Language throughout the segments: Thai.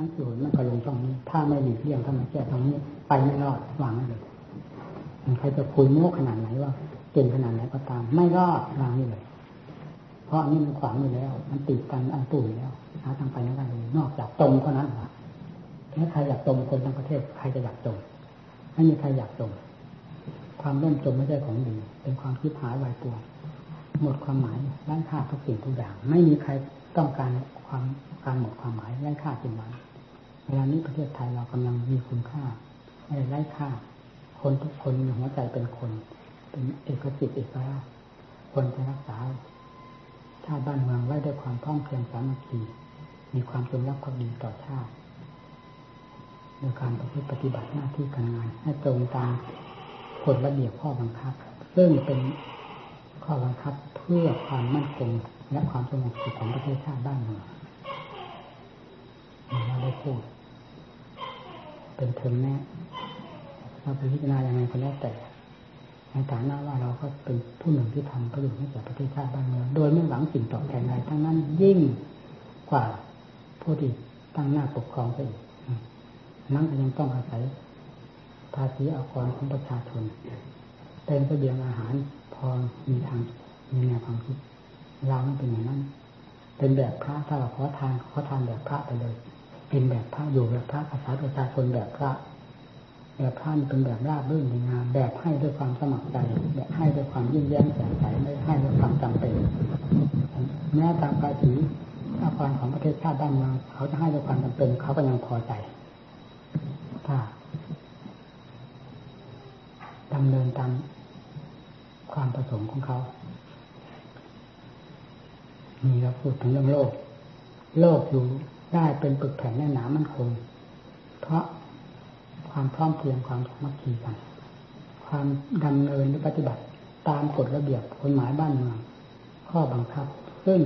รั้งสี่หนมันก็ลงตรงนี้ ถ้าไม่หลีกเลี่ยงถ้าไม่แก้ตรงนี้ ไปไม่รอดวางไม่เลยใครจะคุยโม้ขนาดไหนว่าเก่งขนาดไหนก็ตาม ไม่รอดวางนี่เลย เพราะนี่มันขวางอยู่แล้ว มันติดกันอันตุ่ยแล้วหาทางไปไม่ได้เลยนอกจากตรงเท่านั้นแหละถ้าใครอยากจมคนทั้งประเทศใครจะอยากจมไม่มีใครอยากจมความร่มจมไม่ใช่ของดี เป็นความคิดหายวายตัวหมดความหมายไร้ค่าทุกสิ่งทุกอย่าง ไม่มีใครต้องการความการหมดความหมายไร้ค่าจริงมัน วลานี้ประเทศไทยเรากำลังมีคุณค่าไม่ไร้ค่า คนทุกคนมีหัวใจเป็นคน เป็นเอกสิทธิ์เอกราชควรจะรักษาชาติบ้านเมืองไว้ด้วยความท่องเพียงสามัคคีมีความจงรักภักดีต่อชาติในการประพฤติปฏิบัติหน้าที่การงาน ให้ตรงตามกฎระเบียบข้อบังคับ ซึ่งเป็นข้อบังคับเพื่อความมั่นคงและความสงบสุขของประเทศชาติบ้านเมืองเราได้พูด เป็นเทอมแน่เราไปพิจารณาอย่างไรก็แล้วแต่ในฐานะว่าเราก็เป็นผู้หนึ่งที่ทำประโยชน์ให้แก่ประเทศชาติบ้านเมืองโดยไม่หวังสิ่งตอบแทนใดทั้งนั้นยิ่งกว่าผู้ที่ตั้งหน้าปกครองไปอีกนั้นก็ยังต้องอาศัยภาษีอากรของประชาชนเป็นเสบียงอาหารพอมีทางมีแนวความคิดเราไม่เป็นอย่างนั้น เป็นแบบพระถ้าเราขอทานขอทานแบบพระไปเลย เป็นแบบพระอยู่แบบพระอาศัยประชาชนแบบพระแบบพระเป็นแบบราบรื่นดีงามแบบให้ด้วยความสมัครใจ แบบให้ด้วยความยิ่งแย้มแจ่มใสไม่ให้ด้วยความจำเป็นแม้ตามภาษีอากรของประเทศชาติบ้านเมืองเขาจะให้ด้วยความจำเป็นเขาก็ยังพอใจถ้าดำเนินตามความประสงค์ของเขามีเราพูดถึงเรื่องโลก โลกอยู่ ได้เป็นปึกแผ่นแน่หนามันคง เพราะความพร้อมเพรียงความสมัคคีกัน ความดำเนินหรือปฏิบัติตามกฎระเบียบกฎหมายบ้านเมือง ข้อบังคับ ซึ่ง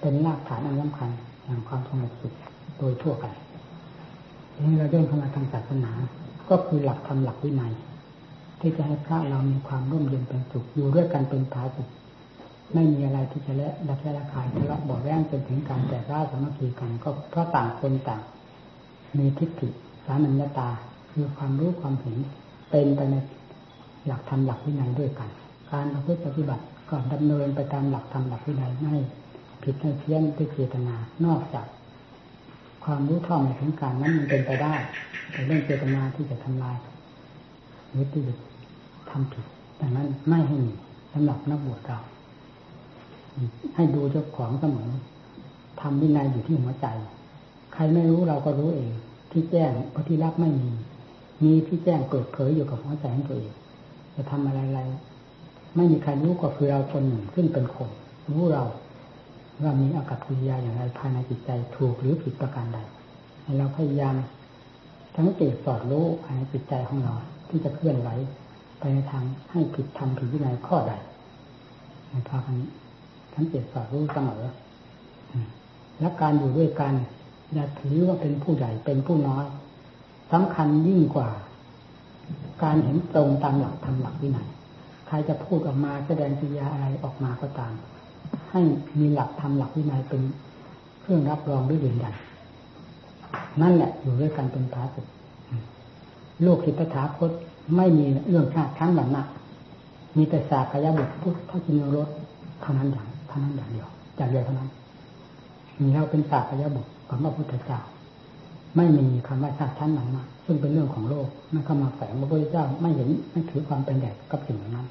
เป็นรากฐานอันสำคัญแห่งความสงบสุขโดยทั่วกันนี่เราเรื่องเข้ามาทางศาสนา ก็คือหลักธรรมหลักวินัยที่จะให้พระเรามีความร่มเย็นเป็นสุขอยู่ด้วยกันเป็นพาสุข ไม่มีอะไรที่จะละละแค่ละคายทะเลาะบอกแย่งจนถึงการแตกร้าวสามัคคีกันก็เพราะต่างคนต่าง มีทิฏฐิสามัญญาตา คือความรู้ความเห็นเป็นไปในหลักธรรมหลักวินัยด้วยกัน การประพฤติปฏิบัติก็ดำเนินไปตามหลักธรรมหลักวินัยไม่ผิดไม่เพี้ยนด้วยเจตนา นอกจาก ความรู้ท่องในถึงการนั้นมันเป็นไปได้ แต่เรื่องเจตนาที่จะทำลายหรือที่จะทำผิดดังนั้นไม่ให้มีสำหรับนักบวชเรา ให้ดูเจ้าของเสมอทำวินัยอยู่ที่หัวใจ ใครไม่รู้เราก็รู้เอง ที่แจ้งเพราะที่รับไม่มี มีที่แจ้งเปิดเผยอยู่กับหัวใจของตัวเองจะทำอะไรๆไม่มีใครรู้ก็คือเราคนหนึ่งซึ่งเป็นคนรู้เราว่ามีอากัศกิริยาอย่างไรภายในจิตใจถูกหรือผิดประการใดให้เราพยายามทั้งเกตสอดรู้ภายในจิตใจของเรา ที่จะเคลื่อนไหวไปในทางให้ผิดทำผิดวินัยข้อใดในภาคนี้ ทั้งเกตสอดรู้เสมอและการอยู่ด้วยกันอย่าถือว่าเป็นผู้ใหญ่เป็นผู้น้อยสำคัญยิ่งกว่า การเห็นตรงตามหลักทำหลักวินัยใครจะพูดออกมาแสดงกิริยาอะไรออกมาก็ตาม ให้มีหลักธรรมหลักวินัยเป็นเครื่องรับรองด้วยยืนยันนั่นแหละอยู่ด้วยกันเป็นพาสุโลกคิดถาคตไม่มีเรื่องชาติทั้งอย่างนักมีแต่สากยบุตรพุทธจินรสเท่านั้นอย่าง ท่านั้นอย่างเดียวอย่างเดียวเท่านั้นมีเราเป็นศาสากยาบุตรของพระพุทธเจ้าไม่มีคำว่าชาติชั้นหลังมาซึ่งเป็นเรื่องของโลกไม่เข้ามาแฝงพระพุทธเจ้าไม่เห็นไม่ถือความเป็นใหญ่กับสิ่งเหล่านั้น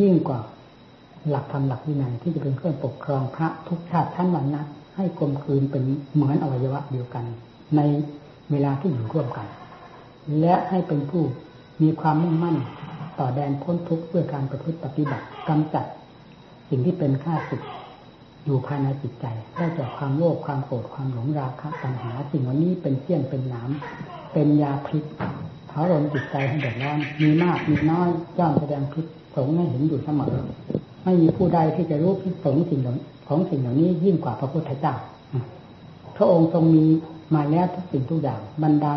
ยิ่งกว่าหลักธรรมหลักวินัยที่จะเป็นเครื่องปกครองพระทุกชาติท่านวันนะให้กลมคืนเป็นเหมือนอวัยวะเดียวกัน ในเวลาที่อยู่ร่วมกัน และให้เป็นผู้มีความมุ่งมั่นต่อแดนพ้นทุกข์ด้วยการประพฤติปฏิบัติกำจัด สิ่งที่เป็นข้าศึกอยู่ภายในจิตใจได้จากความโลภความโกรธความหลงราคะปัญหา สิ่งวันนี้เป็นเสี้ยนเป็นน้ำเป็นยาพิษเผาลนจิตใจให้เดือดร้อนมีมากมีน้อยจ้องแสดงพิษสงให้เห็นอยู่เสมอไม่มีผู้ใดที่จะรู้พิษสงสิ่งของสิ่งเหล่านี้ยิ่งกว่าพระพุทธเจ้าพระองค์ทรงมีมาแล้วทุกสิ่งทุกอย่างบรรดา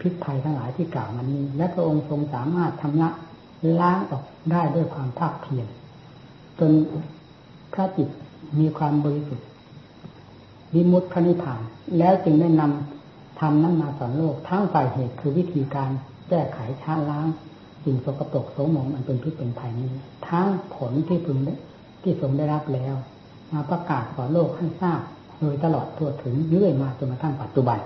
พิษภัยทั้งหลายที่กล่าวมานี้ และพระองค์ทรงสามารถทำละล้างออกได้ด้วยความภาคเพียร จนพระจิตมีความบริสุทธิ์วิมุตติพระนิพพาน แล้วจึงได้นำทำนั้นมาสอนโลกทั้งฝ่ายเหตุคือวิธีการแก้ไขชาล้างสิ่งสกปรกโสมมอันเป็นพิษเป็นภัยนี้ ทั้งผลที่พึงที่ทรงได้รับแล้ว มาประกาศสอนโลกให้ทราบโดยตลอดทั่วถึงเรื่อยมาจนกระทั่งปัจจุบัน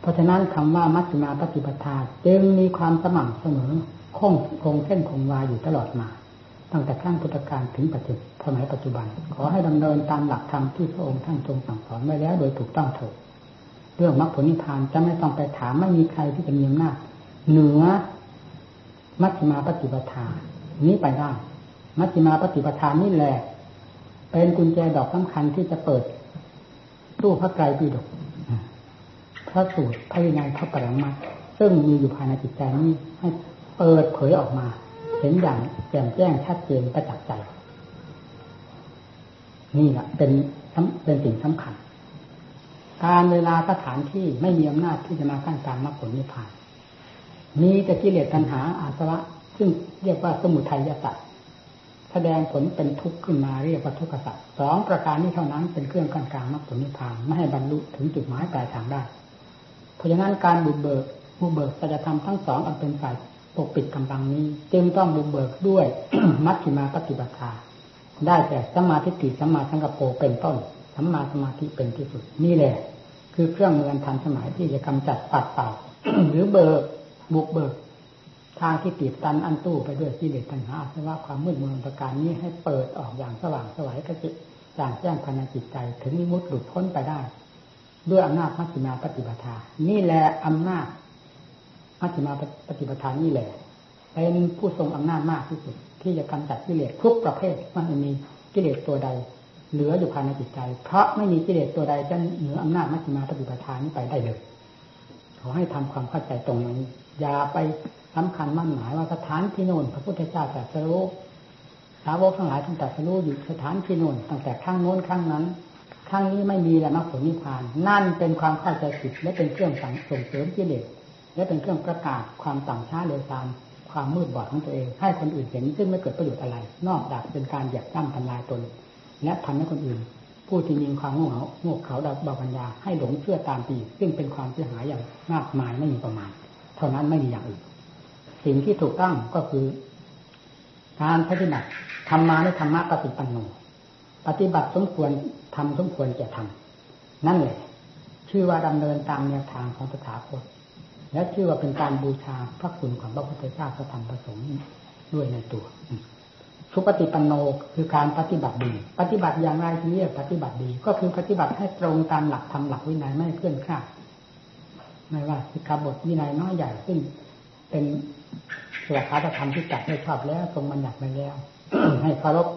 เพราะฉะนั้นคำว่ามัชฌิมาปฏิปทาจึงมีความสม่ำเสมอคงคงเส้นคงวาอยู่ตลอดมา ตั้งแต่ขั้งพุทธกาลถึงปัจจุบันสมัยปัจจุบัน ขอให้ดำเนินตามหลักธรรมที่พระองค์ท่านทรงสั่งสอนไว้แล้วโดยถูกต้องเถิดเรื่องมรรคผลนิพพานจะไม่ต้องไปถามไม่มีใครที่จะมีอำนาจเหนือมัชฌิมาปฏิปทานี้ไปได้มัชฌิมาปฏิปทานี่แหละเป็นกุญแจดอกสำคัญที่จะเปิดตู้พระไตรปิฎกพระสูตรพระวินัยพระปรมัตซึ่งมีอยู่ภายในจิตใจนี้ให้เปิดเผยออกมา เห็นอย่างแจ่มแจ้งชัดเจนประจักษ์ใจ นี่แหละเป็นเป็นสิ่งสำคัญ การเวลาสถานที่ไม่มีอำนาจที่จะมากั้นการมรรคผลนิพพาน มีแต่กิเลสตัณหาอาสวะ ซึ่งเรียกว่าสมุทัยสัตว์แสดงผลเป็นทุกข์ขึ้นมาเรียกว่าทุกขสัตว์สองประการนี้เท่านั้นเป็นเครื่องกั้นกลางมรรคผลนิพพานไม่ให้บรรลุถึงจุดหมายปลายทางได้ เพราะฉะนั้นการบุกเบิกบุกเบิกสัจธรรมทั้งสองอันเป็นฝ่าย ปกปิดกำลังนี้ จึงต้องบุกเบิกด้วยมัชฌิมาปฏิบัติาได้แต่สมาธิติสมาสังกปรเป็นต้นสัมมาสมาธิเป็นที่สุด นี่แหละ คือเครื่องมือทันสมัยที่จะกำจัดปัดเป่าหรือเบิกบุกเบิก ทางที่ติดตันอันตู้ไปด้วยกิเลสตัณหาสวะความมืดมนประการนี้ให้เปิดออกอย่างสว่างสวัยกระจิตจางแจ้งภายในจิตใจ ถึงมุดหลุดพ้นไปได้ ด้วยอำนาจมัชฌิมาปฏิปทานี่แหละอำนาจ มัชฌิมาปฏิปทานี่แหละเป็นผู้ทรงอำนาจมากที่สุด ที่จะกำจัดกิเลสทุกประเภทมันมีกิเลสตัวใด เหลืออยู่ภายในจิตใจ เพราะไม่มีกิเลสตัวใดจะเหนืออำนาจมัชฌิมาปฏิปทานี้ไปได้เลยขอให้ทำความเข้าใจตรงนี้อย่าไปสำคัญมั่นหมายว่าสถานที่โน่นพระพุทธเจ้าตรัสรู้สาวกทั้งหลายท่านตรัสรู้อยู่สถานที่โน่นตั้งแต่ข้างโน้นข้างนั้นข้างนี้ไม่มีแล้วมรรคผลนิพพาน นั่นเป็นความเข้าใจผิดและเป็นเครื่องสั่งส่งเสริมกิเลส และเป็นเครื่องประกาศความต่างช้าเร็วตามความมืดบอดของตัวเอง ให้คนอื่นเห็นซึ่งไม่เกิดประโยชน์อะไร นอกจากเป็นการเหยียบย่ำทำลายตน และทำให้คนอื่น ผู้ที่มีความโง่เขาโง่เขาดาบาปัญญาให้หลงเชื่อตามปีซึ่งเป็นความเสียหายอย่างมากมายไม่มีประมาณ เท่านั้นไม่มีอย่างอื่นสิ่งที่ถูกต้องก็คือ การปฏิบัติทำมาในธรรมะปฏิปันโนปฏิบัติสมควรทำสมควรจะทำนั่นแหละชื่อว่าดำเนินตามแนวทางของสถาคต และชื่อว่าเป็นการบูชาพระคุณของพระพุทธเจ้าพระธรรมพระสงฆ์ด้วยในตัวสุปฏิปันโนคือการปฏิบัติดี ปฏิบัติอย่างไรที่เรียกปฏิบัติดี ก็คือปฏิบัติให้ตรงตามหลักธรรมหลักวินัยไม่เคลื่อนคลาดไม่ว่าสิกขาบทวินัยน้อยใหญ่ซึ่งเป็นหลักธรรมที่จัดให้ชอบแล้วทรงบัญญัติไปแล้ว ให้เคารพ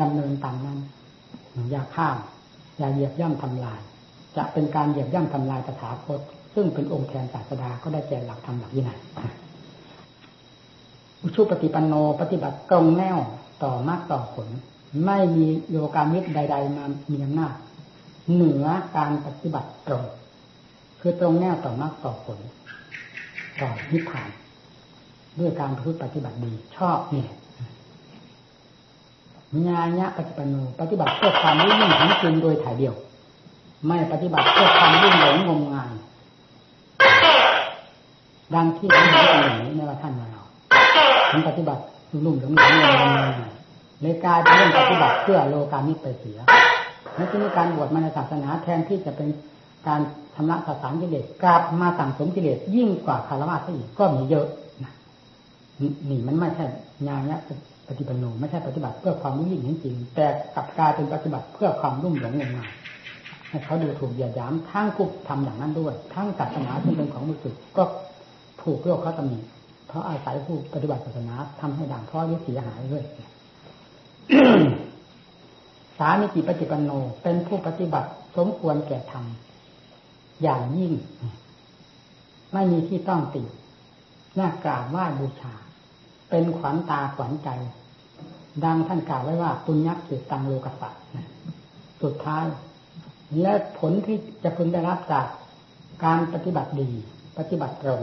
ดำเนินตามนั้นอย่าข้ามอย่าเหยียบย่ำทำลาย จะเป็นการเหยียบย่ำทำลายสถาคต ซึ่งเป็นองค์แทนศาสดาก็ได้แก่หลักธรรมหลักวินัยอุชุปฏิปันโนปฏิบัติตรงแนวต่อมากต่อผล ไม่มีโยการมิตรใด ๆ มามีอำนาจเหนือการปฏิบัติตรง คือตรงแนวต่อมากต่อผล ต่อนิพพาน ด้วยการพูดปฏิบัติดี ชอบเนี่ยญาญะปฏิปันโนปฏิบัติเพื่อความรุ่งยิ่งของจริงโดยถ่ายเดียว ไม่ปฏิบัติเพื่อความรุ่งหลงงมงาย ดังที่ท่านบอกอย่างนี้ในว่าท่านมาเราทำปฏิบัติรุ่มหลงหลงงมงายเลยกลายเป็นเรื่องปฏิบัติเพื่อโลกามิไปเสียนที่นี้การบวชมาในศาสนาแทนที่จะเป็นการชำระสสารกิเลสกลับมาสั่งสมกิเลสยิ่งกว่าคารวะซะอีกก็มีเยอะนี่มันไม่ใช่งานนะปฏิบัติโนไม่ใช่ปฏิบัติเพื่อความรู้ยิ่งจริง แต่กลับกลายเป็นปฏิบัติเพื่อความรุ่มหลงงมงายให้เขาดูถูกเหยียดหยามทั้งคุกทำอย่างนั้นด้วย ทั้งศาสนาที่เป็นของมุสุก็ ถูกโลกเขาตำหนิเพราะอาศัยผู้ปฏิบัติศาสนาทำให้ด่างพร้อยหรือเสียหายด้วยสามิจิปฏิปันโน เป็นผู้ปฏิบัติสมควรแก่ธรรมอย่างยิ่ง ไม่มีที่ต้องติน่ากราบไหว้บูชา เป็นขวัญตาขวัญใจ ดังท่านกล่าวไว้ว่าปุญญเกิดตังโลกสัตสุดท้าย และผลที่จะพึงได้รับจากการปฏิบัติดี ปฏิบัติตรง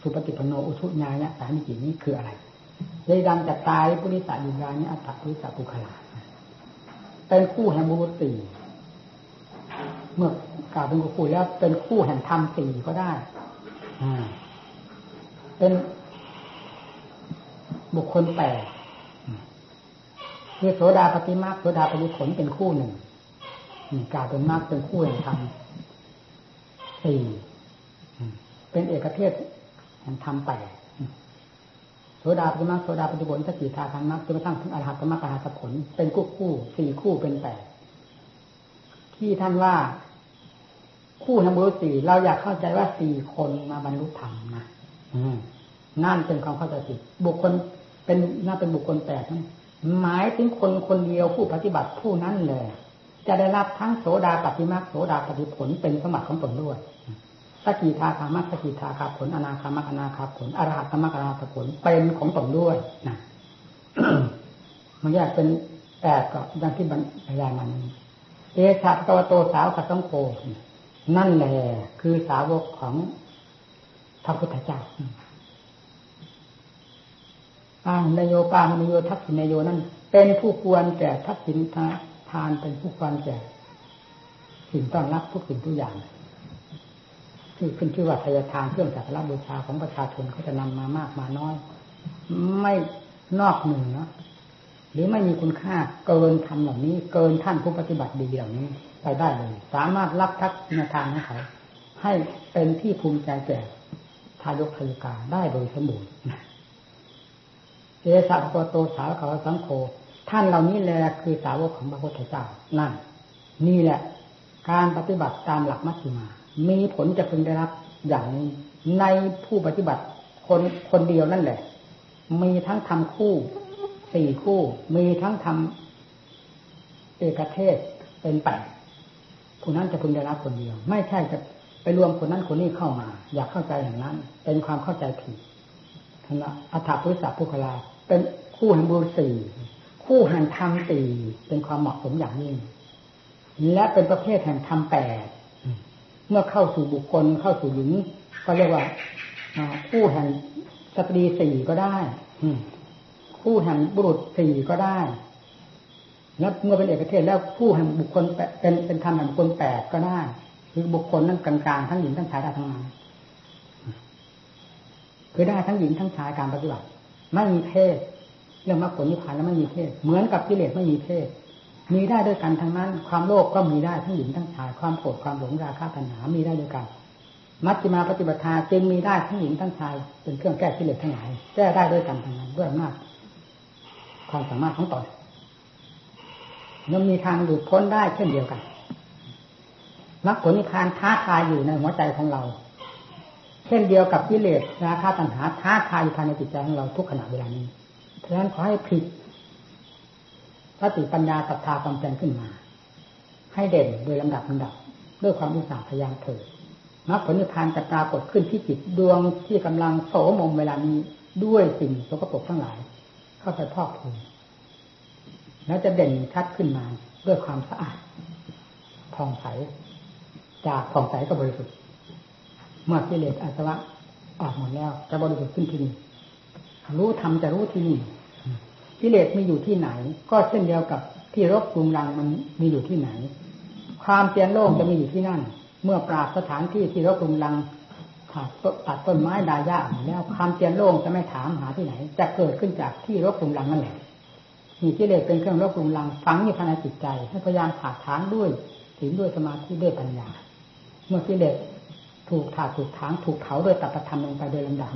สุปฏิปโนอุชุญาเนี่ยสามิจินี้คืออะไรเยดังจากตายปุริสัยิญานะอัตถปุริสัปุคลาเป็นคู่แห่งบุตรีเมื่อกล่าวเป็นคู่แล้วเป็นคู่แห่งธรรมสี่ก็ได้เป็นบุคคลแปดคือโสดาปฏิมาโสดาปฏิผลเป็นคู่หนึ่งกล่าวเป็นมากเป็นคู่แห่งธรรมสี่เป็นเอกเทศ แห่งธรรมแปดโสดาปฏิมาโสดาปฏิผลสกิทาธรรมะจนกระทั่งถึงอรหัตมรรคอรหัตผล เป็นคู่คู่สี่คู่เป็นแปดที่ท่านว่า คู่แห่งบุรุษสี่เราอยากเข้าใจว่าสี่คนมาบรรลุธรรมนะนั่นเป็นความเข้าใจผิดบุคคลเป็นน่าเป็นบุคคลแปดหมายถึงคนคนเดียวผู้ปฏิบัติผู้นั้นเลย จะได้รับทั้งโสดาปฏิมาโสดาปฏิผลเป็นสมบัติของตนด้วย สกิทาคามัสกิทาคาผลอนาคามัคอนาคาผลอรหัตมัคอรหัตผลเป็นของตนด้วยนะมันแยกเป็นแปดก็ดังที่บรรยายมันเอชาตวโตสาวกัตงโกนั่นแหละคือสาวกของพระพุทธเจ้าอางนโยปางนโยทักษินโยนั่นเป็นผู้ควรแก่ทักษิณทานเป็นผู้ควรแก่สิ่งต้อนรับทุกสิ่งทุกอย่าง ที่ขึ้นชื่อว่าทาทานเครื่องสักการบูชาของประชาชนเขาจะนำมามากมาน้อย ไม่นอกเหนึ่งเนาะหรือไม่มีคุณค่าเกินทำเหล่านี้ เกินท่านผู้ปฏิบัติดีเหล่านี้ไปได้เลย สามารถรับทักษิณทานของเขาให้เป็นที่ภูมิใจแก่ทายกทายกาได้โดยสมบูรณ์เอสะโกโตสาวเขาสังโฆท่านเหล่านี้แหละคือสาวกของพระพุทธเจ้านั่นนี่แหละ การปฏิบัติตามหลักมัชฌิมา มีผลจะพึงได้รับอย่างนี้ในผู้ปฏิบัติคนคนเดียวนั่นแหละ มีทั้งทำคู่สี่คู่ มีทั้งทำเอกเทศเป็นแปดผู้นั้นจะพึงได้รับคนเดียว ไม่ใช่จะไปรวมคนนั้นคนนี้เข้ามา อยากเข้าใจอย่างนั้น เป็นความเข้าใจผิดนะอัฏฐพุทธะพุคลาเป็นคู่แห่งบุญสี่คู่แห่งธรรมสี่เป็นความเหมาะสมอย่างยิ่ง และเป็นประเภทแห่งธรรมแปด เมื่อเข้าสู่บุคคลเข้าสู่หญิงก็เรียกว่าคู่แห่งสตรีสี่ก็ได้คู่แห่งบุรุษสี่ก็ได้ แล้วเมื่อเป็นเอกเทศแล้วคู่แห่งบุคคลเป็นเป็นธรรมแห่งบุคคลแปดก็ได้คือบุคคลนั้นกลางๆทั้งหญิงทั้งชายได้ทั้งนั้นคือได้ทั้งหญิงทั้งชายการปฏิบัติไม่มีเพศเรื่องมรรคผลนิพพานแล้วไม่มีเพศเหมือนกับกิเลสไม่มีเพศ มีได้ด้วยกันทั้งนั้น ความโลภก็มีได้ทั้งหญิงทั้งชาย ความโกรธความหลงราคะตัณหามีได้ด้วยกัน มัชฌิมาปฏิบัติจึงมีได้ทั้งหญิงทั้งชาย เป็นเครื่องแก้กิเลสทั้งหลายแก้ได้ด้วยกันทั้งนั้นด้วยมากความสามารถของตนยังมีทางหลุดพ้นได้เช่นเดียวกันมรรคผลนิพพานท้าทายอยู่ในหัวใจของเรา เช่นเดียวกับกิเลสราคะตัณหาท้าทายอยู่ภายในจิตใจของเราทุกขณะเวลานี้เพราะฉะนั้นขอให้ผิด สติปัญญาศรัทธาความเพียรขึ้นมา ให้เด่นโดยลำดับลำดับ ด้วยความอุตสาห์พยายามเถิดมรรคผลนิพพานจะปรากฏขึ้นที่จิตดวงที่กำลังโสมมเวลานี้ด้วยสิ่งสกปรกทั้งหลาย เข้าไปพอกพูนแล้วจะเด่นชัดขึ้นมาด้วยความสะอาดผ่องใสจากผ่องใสก็บริสุทธิ์เมื่อกิเลสอาสวะออกหมดแล้ว จะบริสุทธิ์ขึ้นที่นี่รู้ทำจะรู้ที่นี่ กิเลสมีอยู่ที่ไหน ก็เช่นเดียวกับที่รบกุมรังมันมีอยู่ที่ไหน ความเปลี่ยนโลกจะมีอยู่ที่นั่น เมื่อปราบสถานที่ที่รบกุมรังขาดตัดต้นไม้ดายาแล้วความเปลี่ยนโลกจะไม่ถามหาที่ไหน จะเกิดขึ้นจากที่รบกุมรังนั่นแหละมีกิเลสเป็นเครื่องรบกุมรังฝังอยู่ภายในจิตใจ ให้พยายามขาดทางด้วยถึงด้วยสมาธิด้วยปัญญา เมื่อกิเลสถูกถาดถูกถางถูกเผาโดยตัปธรรมลงไปโดยลำดับ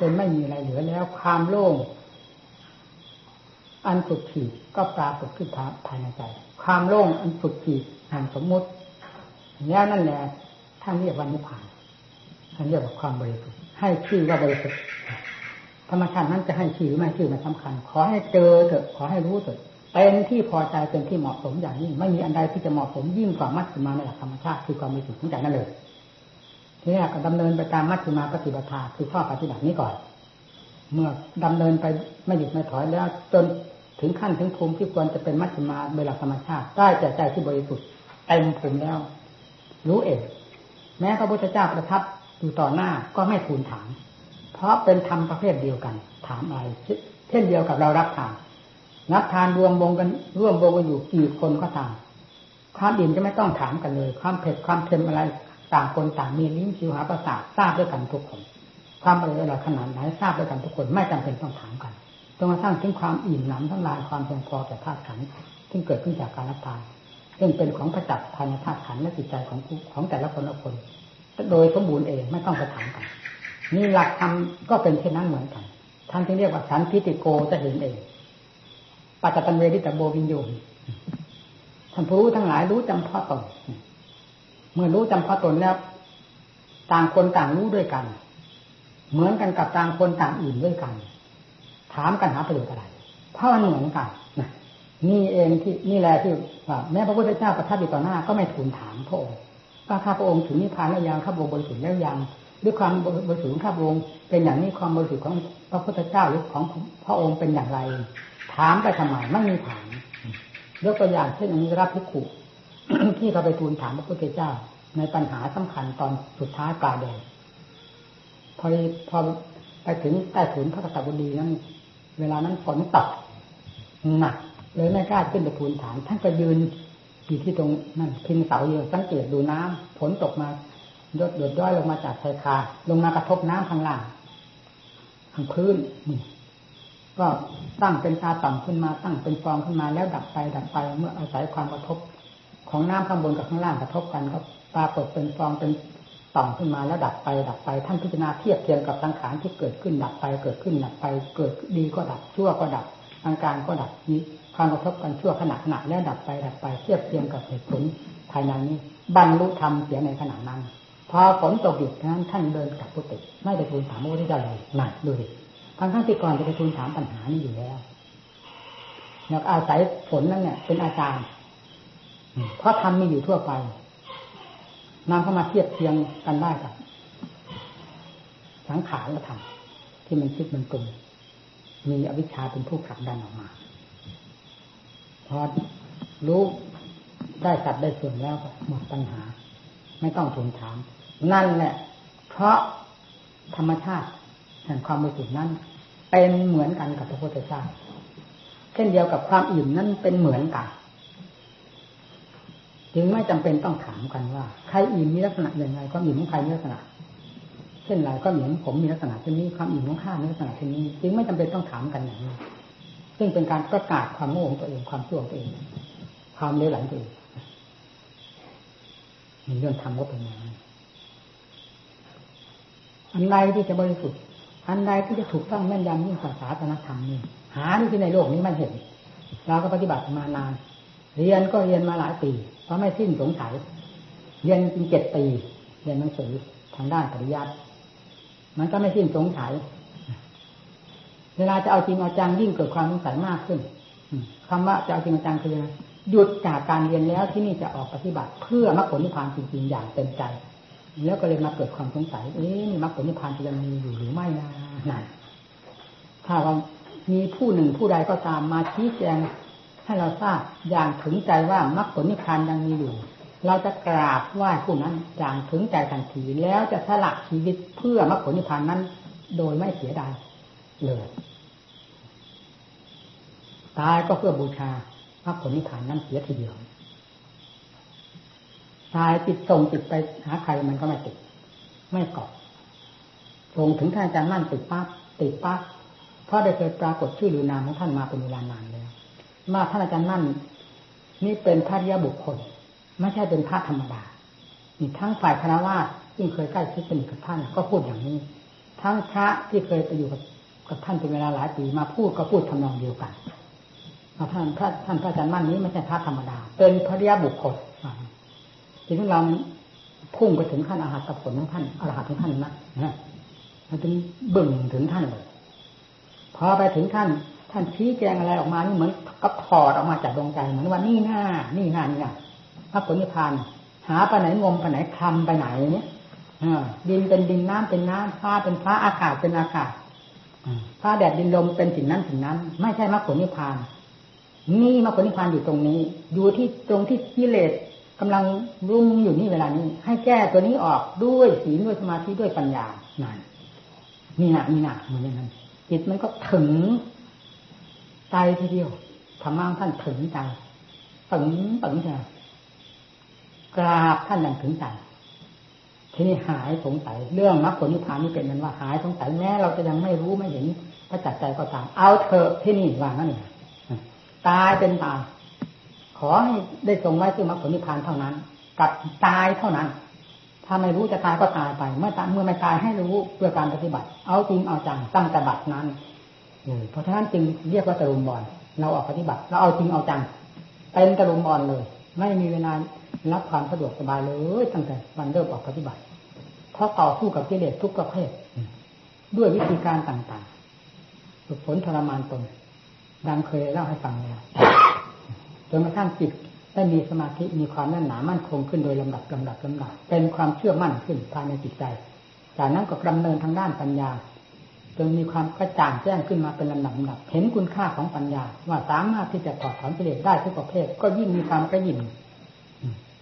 จนไม่มีอะไรเหลือแล้วความโล่ง อันสุดขีดก็ปรากฏขึ้นภายในใจ ความโล่งอันสุดขีดห่างสมมุติแล้วนั่นแหละท่านเรียกวันนิพพานท่านเรียกว่าความบริสุทธิ์ให้ชื่อว่าบริสุทธิ์ธรรมชาตินั้นจะให้ชื่อไม่ชื่อมันสำคัญ ขอให้เจอเถอะขอให้รู้เถอะเป็นที่พอใจเป็นที่เหมาะสมอย่างนี้ ไม่มีอันใดที่จะเหมาะสมยิ่งกว่ามัชฌิมาในหลักธรรมชาติคือความบริสุทธิ์ของใจนั่นเลยทีนี้ก็ดำเนินไปตามมัชฌิมาปฏิบัติคือข้อปฏิบัตินี้ก่อน เมื่อดำเนินไปไม่หยุดไม่ถอยแล้ว จน ถึงขั้นถึงภูมิที่ควรจะเป็นมัชฌิมาโดยหลักธรรมชาติได้แต่ใจที่บริสุทธิ์เต็มภูมิแล้ว รู้เองแม้พระพุทธเจ้าประทับอยู่ต่อหน้าก็ไม่ทูลถาม เพราะเป็นธรรมประเภทเดียวกัน ถามอะไรเช่นเดียวกับเรารับทานนับทานรวมวงกันร่วมวงกันอยู่กี่คนก็ตามความอิ่มจะไม่ต้องถามกันเลย ความเผ็ดความเค็มอะไรต่างคนต่างมีลิ้นชิวหาประสาททราบด้วยกันทุกคน ความอร่อยอร่อยขนาดไหนทราบด้วยกันทุกคนไม่จำเป็นต้องถามกัน นกระทั่งถึงความอิ่มหนำทั้งลายความเพียงพอแก่ธาตุขันธ์ที่เกิดขึ้นจากการรับทานซึ่งเป็นของประจักษ์ภายในธาตุขันธ์และจิตใจของของแต่ละคนละคนโดยสมบูรณ์เองไม่ต้องไปถามกันนี่หลักธรรมก็เป็นเช่นนั้นเหมือนกันท่านจึงเรียกว่าสันทิติโกจะเห็นเองปัจจตันเวทิตโบวินโยท่านผู้รู้ทั้งหลายรู้จำเพาะตนเมื่อรู้จำเพาะตนแล้ว ต่างคนต่างรู้ด้วยกัน เหมือนกันกับต่างคนต่างอื่นด้วยกัน ถามกันหาประโยชน์อะไรเพราะมันเหมือนกันนะนี่เองที่นี่แหละที่ว่าแม้พระพุทธเจ้าประทับอยู่ต่อหน้าก็ไม่ทูลถามพระองค์ว่าข้าพระองค์ถึงนิพพานแล้วยังข้าพระองค์บริสุทธิ์แล้วยังด้วยความบริสุทธิ์ข้าพระองค์เป็นอย่างนี้ความบริสุทธิ์ของพระพุทธเจ้าหรือของพระองค์เป็นอย่างไร ถามไปทำไมไม่มีถามยกตัวอย่างเช่นอนนี้รับพิคุที่เขาไปทูลถามพระพุทธเจ้า ในปัญหาสำคัญตอนสุดท้ายปลาแดงพอพอไปถึงใต้ถุนพระกตบุรีนั้น เวลานั้นฝนตกหนักเลยไม่กล้าขึ้นไปทูลถามท่านก็ยืนอยู่ที่ตรงนั่นพิงเสาอยู่สังเกตดูน้ำฝนตกมายดหยดย้อยลงมาจากชายคาลงมากระทบน้ำข้างล่างข้างพื้นนี่ก็ตั้งเป็นตาต่ำขึ้นมาตั้งเป็นฟองขึ้นมาแล้วดับไปดับไปเมื่ออาศัยความกระทบ ของน้ำข้างบนกับข้างล่างกระทบกันก็ปรากฏเป็นฟองเป็น ต่อมขึ้นมาแล้วดับไปดับไปท่านพิจารณาเทียบเทียงกับสังขารที่เกิดขึ้นดับไปเกิดขึ้นดับไปเกิดดีก็ดับชั่วก็ดับทางการก็ดับนี้ความกระทบกันชั่วขณะขณะแล้วดับไปดับไปเทียบเทียงกับเหตุผลภายในนี้บรรลุธรรมเสียในขณะนั้น พอฝนตกหยุดนั้นท่านเดินกลับกุฏิไม่ไปทูลถามพระพุทธเจ้าเลยนั่นดูดิทั้งทั้งที่ก่อนจะไปทูลถามปัญหานี้อยู่แล้วอยากอาศัยฝนนั่นเนี่ยเป็นอาจารย์เพราะทำมีอยู่ทั่วไป นำเข้ามาเทียบเทียงกันได้กับ สังขารและธรรมที่มันคิดมันปรุงมีอวิชชาเป็นผู้ผลักดันออกมา พอรู้ได้สัตว์ได้ส่วนแล้วหมดปัญหา ไม่ต้องทูลถาม นั่นแหละ เพราะธรรมชาติแห่งความบริสุทธิ์นั้น เป็นเหมือนกันกับพระพุทธเจ้าเช่นเดียวกับความอิ่มนั้นเป็นเหมือนกัน จึงไม่จำเป็นต้องถามกันว่า ใครอิ่มมีลักษณะอย่างไรความอิ่มของใครมีลักษณะ เช่นไรก็เหมือนผมมีลักษณะเช่นนี้ความอิ่มของข้ามีลักษณะเช่นนี้ จึงไม่จำเป็นต้องถามกันอย่างนี้ซึ่งเป็นการประกาศความโง่ของตัวเองความชั่วของตัวเอง ความเลวไหลตัวเองมีเรื่องธรรมก็เป็นอย่างนั้อันใดที่จะบริสุทธิ์อันใดที่จะถูกต้องแม่นยำยิ่งกว่าศาสนธรรมนี่หาที่ในโลกนี้ไม่เห็น เราก็ปฏิบัติมานาน เรียนก็เรียนมาหลายปี เพราะไม่สิ้นสงสัย เรียนจริงเจ็ดปี เรียนหนังสือทางด้านปริยัติมันก็ไม่สิ้นสงสัย เวลาจะเอาจริงเอาจังยิ่งเกิดความสงสัยมากขึ้นคำว่าจะเอาจริงเอาจังคือหยุดจากการเรียนแล้วที่นี่จะออกปฏิบัติ เพื่อมรรคผลนิพพานจริงๆอย่างเต็มใจ แล้วก็เลยมาเกิดความสงสัย เอ๊ะมรรคผลนิพพานจะยังมีอยู่หรือไม่นะนั่นถ้าว่ามีผู้หนึ่งผู้ใดก็ตามมาชี้แจง ให้เราทราบอย่างถึงใจว่ามรรคผลนิพพานยังมีอยู่ เราจะกราบไหว้ผู้นั้นอย่างถึงใจทันทีแล้วจะสละชีวิตเพื่อมรรคผลนิพพานนั้น โดยไม่เสียดายเลยตายก็เพื่อบูชามรรคผลนิพพานนั้นเสียทีเดียวตายติดส่งติดไปหาใครมันก็ไม่ติด ไม่เกาะส่งถึงท่านอาจารย์มั่นติดปั๊บติดปั๊บเพราะได้เคยปรากฏชื่อหรือนามของท่านมาเป็นเวลานานแล้ว มาท่านอาจารย์มั่น นี่เป็นพระยาบุคคล ไม่ใช่เป็นพระธรรมดานี่ทั้งฝ่ายคณะว่าที่เคยใกล้ชิดสนิทกับท่านก็พูดอย่างนี้ ทั้งพระที่เคยไปอยู่กับกับท่านเป็นเวลาหลายปีมาพูดก็พูดทำนองเดียวกันท่านพระท่านพระอาจารย์มั่นนี้ไม่ใช่พระธรรมดา เป็นพระริยบุคคลทีนี้เราพุ่งไปถึงขั้นอาหารกับผลของท่านอรหัตของท่านนะนะมันถึงบึ่งถึงท่านเลยพอไปถึงท่าน ท่านชี้แจงอะไรออกมานี่เหมือนกับถอดออกมาจากดวงใจเหมือนว่านี่หน้า นี่หน้านี่นะพระผลนิพพานหาไปไหนงมไปไหนคลำไปไหนเนี่ยดินเป็นดินน้ำเป็นน้ำฟ้าเป็นฟ้าอากาศเป็นอากาศฟ้าแดดดินลมเป็นสิ่งนั้นสิ่งนั้น ไม่ใช่มรรคผลนิพพานนี่มรรคผลนิพพานอยู่ตรงนี้ อยู่ที่ตรงที่กิเลสกำลังรุ่มอยู่นี่เวลานี้ ให้แก้ตัวนี้ออกด้วยศีลด้วยสมาธิด้วยปัญญานั่นนี่นะนี่นะเหมือนอย่างนั้นจิตมันก็ถึง ใจทีเดียวธรรมะท่านถึงใจถึงถึงใช่กราบท่านอย่างถึงใจทีนี้หายสงสัยเรื่องมรรคผลนิพพานนี่เป็นนั้นว่าหายสงสัยแม้เราจะยังไม่รู้ไม่เห็นพระจักใจก็ตามเอาเถอะที่นี่ว่านั่นเองตายเป็นตายขอให้ได้ทรงไว้ซึ่งมรรคผลนิพพานเท่านั้น กับตายเท่านั้น ถ้าไม่รู้จะตายก็ตายไป เมื่อตายเมื่อไม่ตายให้รู้เพื่อการปฏิบัติ เอาจริงเอาจังตั้งแต่บัดนั้น เพราะฉะนั้นจึงเรียกว่าตะลุมบอลเราออกปฏิบัติเราเอาจริงเอาจังเป็นตะลุมบอลเลย ไม่มีเวลารับความสะดวกสบายเลยตั้งแต่วันเริ่มออกปฏิบัติ เพราะต่อสู้กับกิเลสทุกประเภทด้วยวิธีการต่างๆฝึกฝนทรมานตนดังเคยเล่าให้ฟังแล้วจนกระทั่งจิตได้มีสมาธิมีความแน่นหนามั่นคงขึ้นโดยลำดับลำดับลำดับ เป็นความเชื่อมั่นขึ้นภายในจิตใจ จากนั้นก็ดำเนินทางด้านปัญญา จนมีความกระจ่างแจ้งขึ้นมาเป็นลำดับลำดับ เห็นคุณค่าของปัญญา ว่าสามารถที่จะถอดถอนกิเลสได้ทุกประเภท ก็ยิ่งมีความกระยิ่ม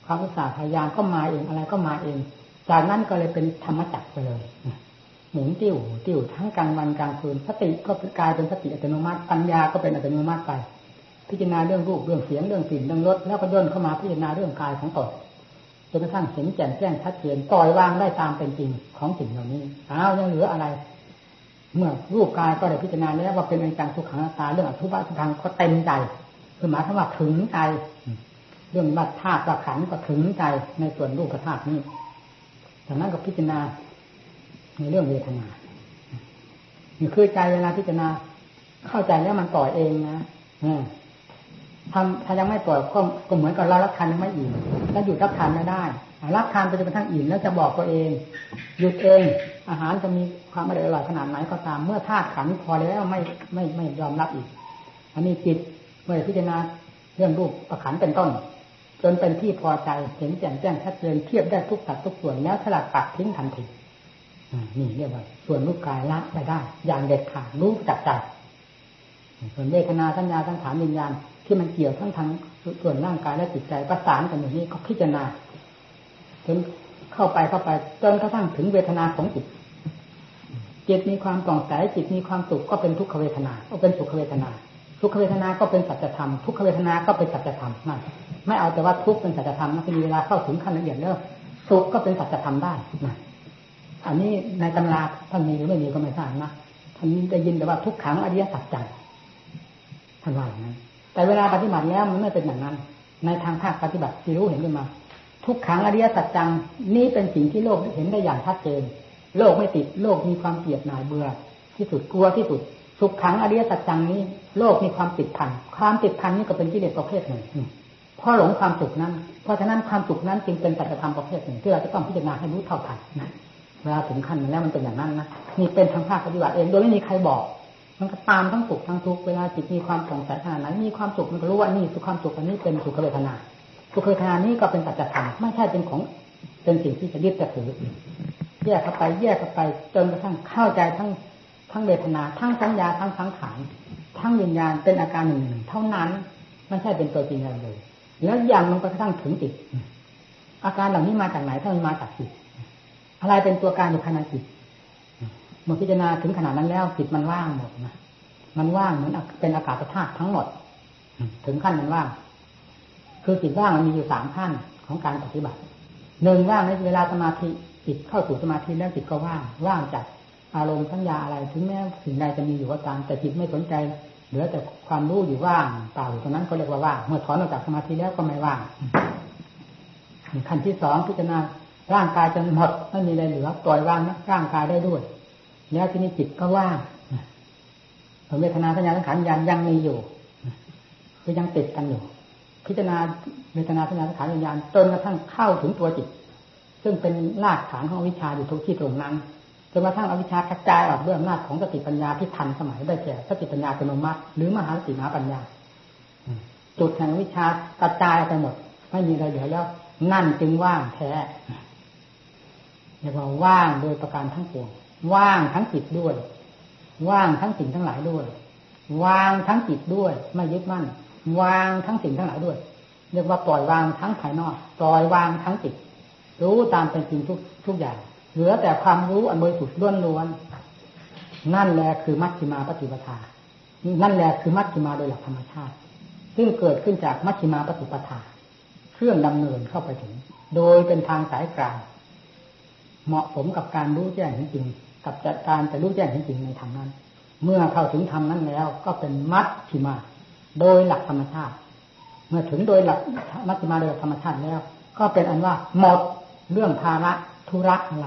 ความอุตสาห์พยายามก็มาเองอะไรก็มาเอง จากนั้นก็เลยเป็นธรรมจักรไปเลยหมุนติ้วติ้วทั้งกลางวันกลางคืนสติก็กลายเป็นสติอัตโนมัติ ปัญญาก็เป็นอัตโนมัติไป พิจารณาเรื่องรูปเรื่องเสียงเรื่องกลิ่นเรื่องรสแล้วก็ย่นเข้ามาพิจารณาเรื่องกายของตนจนกระทั่งเห็นแจ่มแจ้งชัดเจนปล่อยวางได้ตามเป็นจริงของสิ่งเหล่านี้อ้าวยังเหลืออะไร เมื่อรูปกายก็ได้พิจารณาแล้วว่าเป็นอนิจจังทุกขังตาเรื่องอทุบะทุกขังก็เต็มใจคือหมายถึงว่าถึงใจเรื่องบัตธาตุขันก็ถึงใจในส่วนรูปธาตุนี้จากนั้นก็พิจารณาในเรื่องเวทนาคือใจเวลาพิจารณาเข้าใจแล้วมันต่อยเองนะ ทำถ้ายังไม่ปล่อยก็ก็เหมือนกับเรารับทานยังไม่อิ่มแล้วหยุดรับทานไม่ได้รับทานไปจนกระทั่งอิ่มแล้วจะบอกตัวเอง หยุดเอง อาหารจะมีความไม่อร่อยขนาดไหนก็ตาม เมื่อธาตุขันพอแล้วไม่ไม่ไม่ยอมรับอีก อันนี้จิตเมื่อพิจารณาเรื่องรูปประขันเป็นต้น จนเป็นที่พอใจเห็นแจ่มแจ้งชัดเจนเทียบได้ทุกสัดทุกส่วนแล้วสลัดปัดทิ้งทันทีนี่เรียกว่าส่วนรูปกายละไปได้ อย่างเด็ดขาดรู้จักใจ ส่วนเวทนาสัญญาสังขารวิญญาณที่มันเกี่ยวทั้งทั้งส่วนร่างกายและจิตใจประสานกันอย่างนี้ก็พิจารณาจนเข้าไปเข้าไปจนกระทั่งถึงเวทนาของจิตจิตมีความปล่องใสจิตมีความสุขก็เป็นทุกขเวทนาก็เป็นสุขเวทนา ทุกขเวทนาก็เป็นสัจธรรมทุกขเวทนาก็เป็นสัจธรรมนั่นไม่เอาแต่ว่าทุกเป็นสัจธรรมนะมีเวลาเข้าถึงขั้นละเอียดแล้วสุขก็เป็นสัจธรรมได้นะอันนี้ในตำราท่านมีหรือไม่มีก็ไม่ทราบนะท่านได้ยินแต่ว่าทุกขังอริยสัจจัง ท่านว่าอย่างนั้นแต่เวลาปฏิบัติแล้วมันไม่เป็นอย่างนั้น ในทางภาคปฏิบัติที่รู้เห็นขึ้นมา ทุกขังอริยสัจจังนี่เป็นสิ่งที่โลกเห็นได้อย่างชัดเจน โลกไม่ติดโลกมีความเกลียดหน่ายเบื่อ ที่สุดกลัวที่สุดสุขขังอริยสัจจังนี้ โลกมีความติดพันความติดพันนี่ก็เป็นกิเลสประเภทหนึ่งเพราะหลงความสุขนั้น เพราะฉะนั้นความสุขนั้นจึงเป็นสัจจธรรมประเภทหนึ่งที่เราจะต้องพิจารณาให้รู้เท่าทันนะเวลาถึงขั้นนั้นแล้วมันเป็นอย่างนั้นนะนี่เป็นทางภาคปฏิบัติเองโดยไม่มีใครบอก มันก็ตามทั้งสุขทั้งทุกข์เวลาจิตมีความสงสัยขนาดไหนมีความสุขมันก็รู้ว่านี่สุขความสุขอันนี้เป็นสุขเวทนาสุขเวทนานี้ก็เป็นปัจจตังไม่ใช่เป็นของเป็นสิ่งที่จะยึดจะถือแยกเข้าไปแยกเข้าไปจนกระทั่งเข้าใจทั้งทั้งเวทนาทั้งสัญญาทั้งสังขารทั้งวิญญาณเป็นอาการหนึ่งหนึ่งเท่านั้นไม่ใช่เป็นตัวจริงอะไรเลย แล้วอย่างมันก็กระทั่งถึงจิตอาการเหล่านี้มาจากไหนถ้ามันมาจากจิตอะไรเป็นตัวการอยู่ภายในจิต เมื่อพิจารณาถึงขนาดนั้นแล้วจิตมันว่างหมดนะมันว่างเหมือนเป็นอากาศธาตุทั้งหมด ถึงขั้นมันว่าง คือจิตว่างมันมีอยู่สามขั้นของการปฏิบัติหนึ่งว่างในเวลาสมาธิจิตเข้าสู่สมาธิแล้วจิตก็ว่าง ว่างจากอารมณ์สัญญาอะไร ถึงแม้สิ่งใดจะมีอยู่ก็ตามแต่จิตไม่สนใจเหลือแต่ความรู้อยู่ว่างเปล่าตรงนั้นก็เรียกว่าว่างเมื่อถอนออกจากสมาธิแล้วก็ไม่ว่างขั้นที่สองพิจารณาร่างกายจนหมดไม่มีอะไรเหลือปล่อยวางร่างกายได้ด้วย แล้วที่นี้จิตก็ว่างเวทนาสัญญาสังขารยังยังมีอยู่คือยังติดกันอยู่ พิจารณาเวทนาสัญญาสังขารวิญญาณจนกระทั่งเข้าถึงตัวจิต ซึ่งเป็นรากฐานของวิชาอยู่ทุกที่ตรงนั้นจนกระทั่งอวิชากระจายออกด้วยอำนาจของสติปัญญาที่ทันสมัยได้แก่สติปัญญาอัตโนมัติ หรือมหาสติมหาปัญญาจุดแห่งวิชากระจายไปหมด ไม่มีอะไรเหลือแล้ว นั่นจึงว่างแท้เรียกว่าว่างโดยประการทั้งปวง ว่างทั้งจิตด้วย ว่างทั้งสิ่งทั้งหลายด้วย วางทั้งจิตด้วย ไม่ยึดมั่น วางทั้งสิ่งทั้งหลายด้วยเรียกว่าปล่อยวางทั้งภายนอก ปล่อยวางทั้งจิต รู้ตามเป็นจริงทุกทุกอย่าง เหลือแต่ความรู้อันบริสุทธิ์ล้วนล้วนนั่นแหละคือมัชฌิมาปฏิปทา นั่นแหละคือมัชฌิมาโดยหลักธรรมชาติ ซึ่งเกิดขึ้นจากมัชฌิมาปฏิปทา เครื่องดำเนินเข้าไปถึง โดยเป็นทางสายกลางเหมาะสมกับการรู้แจ้งจริง กับจัดการแต่รู้แจ้งจริงในธรรมนั้น เมื่อเข้าถึงธรรมนั้นแล้ว ก็เป็นมัชชิมา โดยหลักธรรมชาติ เมื่อถึงโดยหลักมัชชิมาโดยธรรมชาติแล้ว ก็เป็นอันว่าหมดเรื่องภาระธุระอะไร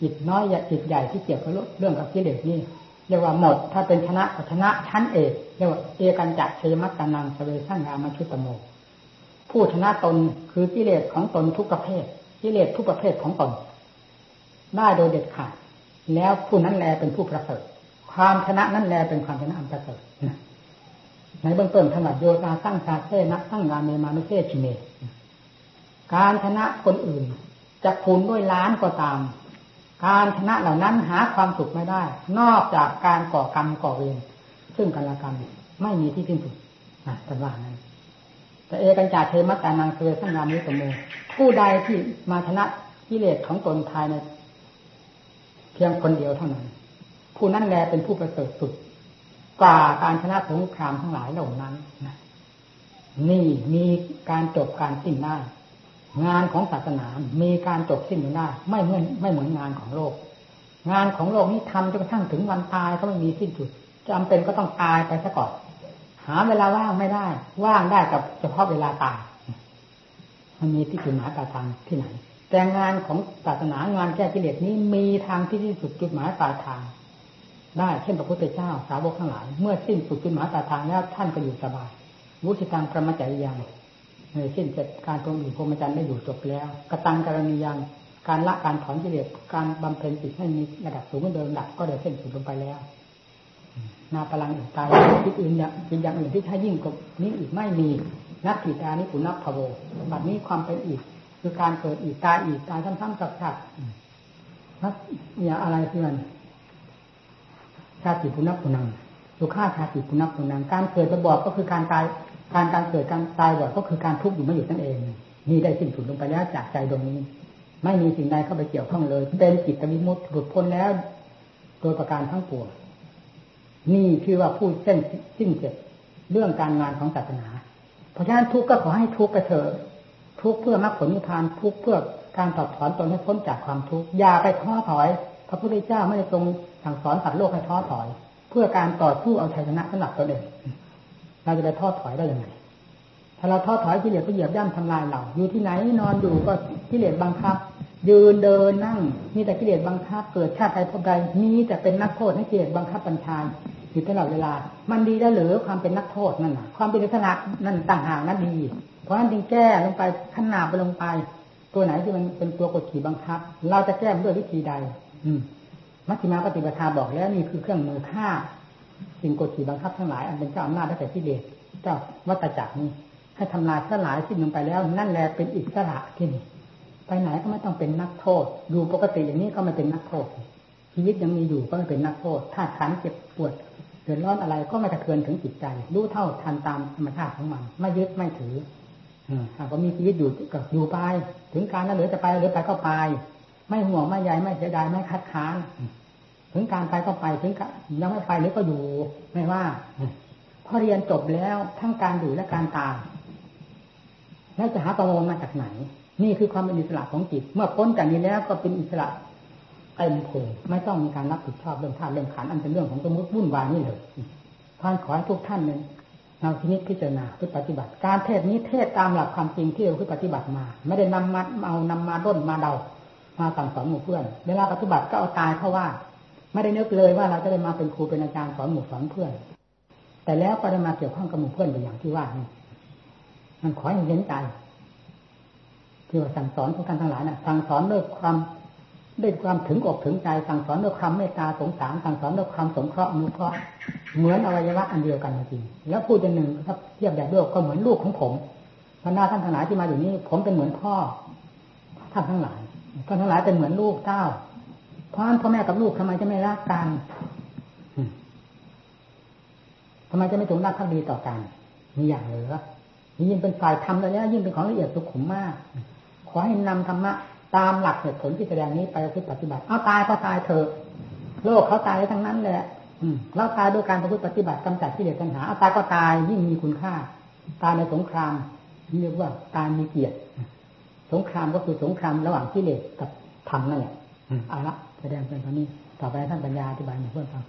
จิตน้อยอย่าจิตใหญ่ที่เกี่ยวกับเรื่องกับกิเลสนี่เรียกว่าหมด ถ้าเป็นชนะก็ชนะชั้นเอกเรียกว่าเอกันจักเชมัตตานังสเวสังงามาชุตโม ผู้ชนะตนคือกิเลสของตนทุกประเภทกิเลสทุกประเภทของตน ได้โดยเด็ดขาด แล้วผู้นั้นแลเป็นผู้ประเสริฐความชนะนั้นแลเป็นความชนะอันประเสริฐในเบื้องต้นถนัดโยตาสร้างชาเซนักสร้างงานเมมานุเซชิเมการชนะคนอื่นจะพูนด้วยล้านก็ตาม การชนะเหล่านั้นหาความสุขไม่ได้ นอกจากการก่อกรรมก่อเวรซึ่งกันและกันไม่มีที่สิ้นสุดนะแต่ว่านั้นแต่เอกัญจาเทมัตตานังเสวสังงามิตโมผู้ใดที่มาชนะกิเลสของตนภายใน เพียงคนเดียวเท่านั้น ผู้นั้นแลเป็นผู้ประเสริฐสุดกว่าการชนะสงครามทั้งหลายเหล่านั้นนะนี่มีการจบการสิ้นได้ งานของศาสนา มีการจบสิ้นได้ ไม่เหมือนไม่เหมือนงานของโลก งานของโลกนี้ทำจนกระทั่งถึงวันตายก็ไม่มีสิ้นสุดจำเป็นก็ต้องตายไปซะก่อน หาเวลาว่างไม่ได้ ว่างได้กับเฉพาะเวลาตาย มันมีที่จุดหมายปลายทางที่ไหน แต่งานของศาสนางานแก้กิเลสนี้มีทางที่ที่สุดจุดหมายปลายทาง ได้เช่นพระพุทธเจ้าสาวกทั้งหลาย เมื่อสิ้นสุดจุดหมายปลายทางแล้วท่านก็อยู่สบายวุฒิทางพระมจริยังเช่นจัดการตรงอื่นพรหมจรรย์ได้อยู่จบแล้วกระตังกรณียังการละการถอนกิเลสการบำเพ็ญจิตให้มีระดับสูงเดิมดับก็เดินเส้นสุดลงไปแล้วนาพลังอื่นตายที่อื่นอย่างเป็นอย่างอื่นที่ถ้ายิ่งกว่านี้อีกไม่มีนักขีตานี้ปุนักพโวบัดนี้ความเป็นอีก คือการเกิดอีกตายอีกตายซ้ำๆสับๆนักอย่าอะไรเพื่อนชาติปุนักปุนังสุขาชาติปุนักปุนังการเกิดระบอกก็คือการตายการการเกิดการตายบ่อยก็คือการทุกข์อยู่ไม่หยุดนั่นเองนี่ได้สิ้นสุดลงไปแล้วจากใจตรงนี้ ไม่มีสิ่งใดเข้าไปเกี่ยวข้องเลยเป็นจิตวิมุตติหลุดพ้นแล้ว โดยประการทั้งปวงนี่คือว่าพูดเส้นสิ้นเจ็บเรื่องการงานของศาสนา เพราะฉะนั้นทุกข์ก็ขอให้ทุกข์ไปเถอะ ทุกข์เพื่อมรรคผลนิพพานทุกข์เพื่อการตอบถอนตนให้พ้นจากความทุกข์อย่าไปท้อถอย พระพุทธเจ้าไม่ได้ทรงสั่งสอนสัตว์โลกให้ท้อถอย เพื่อการต่อสู้เอาชัยชนะสำหรับตนเองเราจะไปท้อถอยได้ยังไงถ้าเราท้อถอยกิเลสก็เหยียบย่ำทำลายเรา อยู่ที่ไหนนอนอยู่ก็กิเลสบังคับ ยืนเดินนั่งมีแต่กิเลสบังคับ เกิดชาติใดพบใดมีแต่เป็นนักโทษให้กิเลสบังคับบัญชา อยู่ตลอดเวลา มันดีได้หรือความเป็นนักโทษนั่นนะความเป็นลักษณะนั่นต่างหากนั่นดี เพราะนั้นจึงแก้ลงไปขั้นหนาไปลงไป ตัวไหนที่มันเป็นตัวกดขี่บังคับ เราจะแก้ด้วยวิธีใด อืมมัชฌิมาปฏิปทาบอกแล้วนี่คือเครื่องมือฆ่าสิ่งกดขี่บังคับทั้งหลายอันเป็นเจ้าอำนาจได้แต่ที่เดชเจ้าวัตจักรนี้ให้ทำลายสลายสิ้นลงไปแล้ว นั่นแหละเป็นอิสระที่นี่ไปไหนก็ไม่ต้องเป็นนักโทษอยู่ปกติอย่างนี้ก็ไม่เป็นนักโทษ ชีวิตยังมีอยู่ก็ไม่เป็นนักโทษถ้าขันเจ็บปวดเดือดร้อนอะไรก็ไม่กระเทือนถึงจิตใจ รู้เท่าทันตามธรรมชาติของมัน ไม่ยึดไม่ถือหากว่ามีชีวิตอยู่กับอยู่ไป ถึงการแล้วเหลือจะไปเหลือไปก็ไป ไม่ห่วงไม่ใยไม่เสียดายไม่คัดค้าน ถึงการไปก็ไปถึงยังไม่ไปหรือก็อยู่ไม่ว่าพอเรียนจบแล้วทั้งการอยู่และการตายแล้วจะหาประมงมาจากไหน นี่คือความเป็นอิสระของจิต เมื่อพ้นจากนี้แล้วก็เป็นอิสระ เต็มโผงไม่ต้องมีการรับผิดชอบเรื่องธาตุเรื่องขันอันเป็นเรื่องของสมมติวุ่นวายนี่เลยท่านขอให้ทุกท่านเนี่ยเราทีนี้พิจารณาพิปฏิบัติ การเทศนี้เทศตามหลักความจริงที่เราพิปฏิบัติมา ไม่ได้นำมาเอานำมาด้นมาเดา มาสั่งสอนหมู่เพื่อน เวลาปฏิบัติก็เอาตายเข้าว่า ไม่ได้นึกเลยว่าเราจะได้มาเป็นครูเป็นอาจารย์สอนหมู่สอนเพื่อน แต่แล้วก็ได้มาเกี่ยวข้องกับหมู่เพื่อนอย่างที่ว่านี่มันขอให้เห็นใจที่ว่าสั่งสอนของท่านทั้งหลายนะ่ะสั่งสอนด้วยความ ด้วยความถึงอกถึงใจสั่งสอนด้วยความเมตตาสงสารสั่งสอนด้วยความสงเคราะห์นุเคราะห์เหมือนอวัยวะอันเดียวกันจริงแล้วพูดอย่างหนึ่งถ้าเทียบแบบโลกก็เหมือนลูกของผมพระนาท่านทั้งหลายที่มาอยู่นี้ ผมเป็นเหมือนพ่อท่านทั้งหลายท่านทั้งหลายเป็นเหมือนลูกเต้าเพราะพ่อแม่กับลูกทำไมจะไม่รักกันทำไมจะไม่ถงรักพักดีต่อกันมีอย่างเหลือยิ่งเป็นฝ่ายธรรมแล้วนี้ยิ่งเป็นของละเอียดสุขุมมาก ขอให้นำธรรมะ ตามหลักเหตุผลที่แสดงนี้ไปปฏิบัติเอาตายก็ตายเถอะโลกเขาตายทั้งนั้นแหละเราตายด้วยการประพฤติปฏิบัติกำจัดที่เดือดปัญหาเอาตายก็ตายยิ่งมีคุณค่า ตายในสงครามเรียกว่าการมีเกียรติสงครามก็คือสงครามระหว่างกิเลสกับธรรมนั่นแหละเอาละแสดงเป็นตอนนี้ต่อไปท่านปัญญาอธิบายให้เพื่อนฟัง